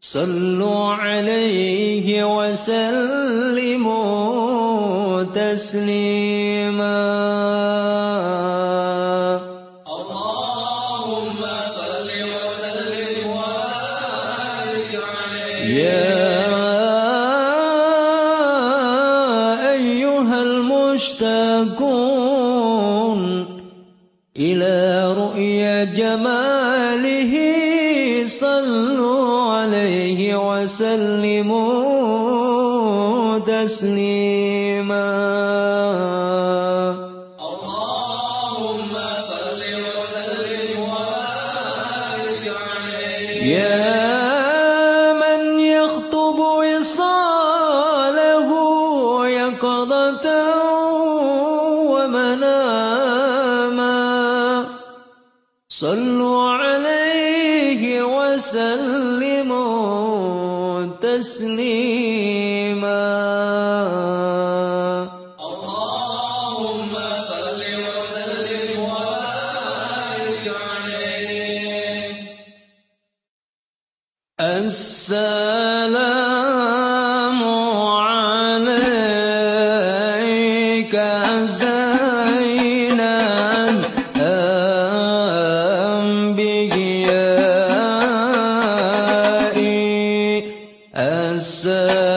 صلوا عليه وسلموا تسليما. اللهم صل وسلم وبارك عليه. يا أيها المشتاقون إلى رؤيا جماله وسلموا وسلموا تسليما. اللهم صل وسلم وبارك عليه. السلام عليك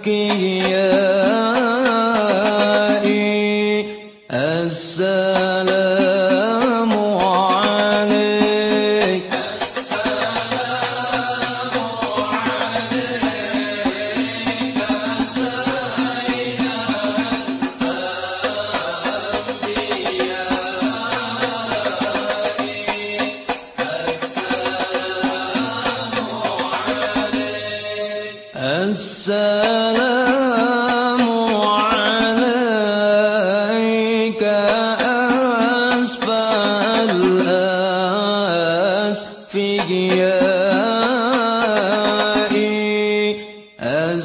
asking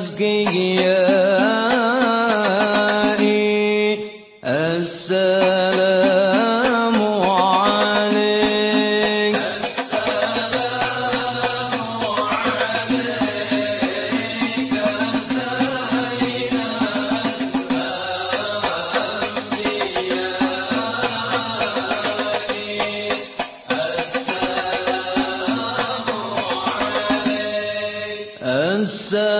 الأزكياء السلام عليك. السلام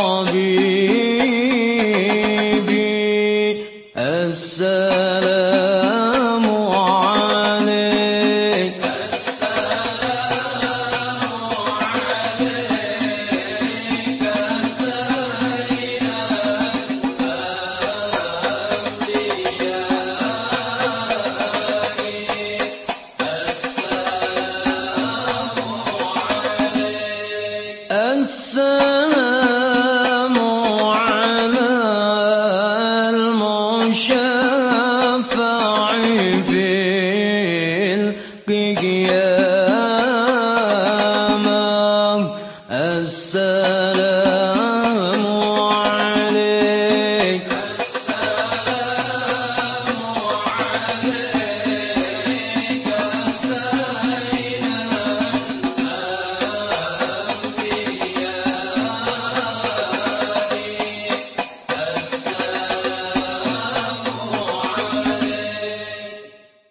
nove. sure